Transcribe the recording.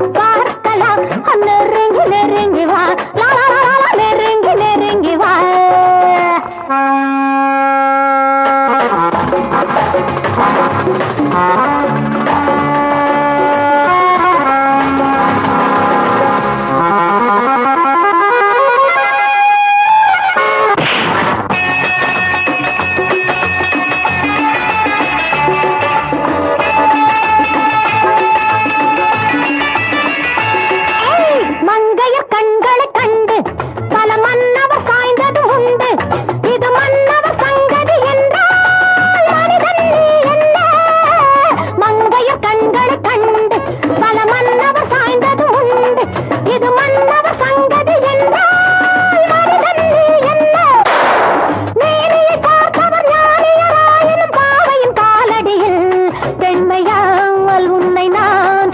बाहर कला விடாமல் உன்னை நான்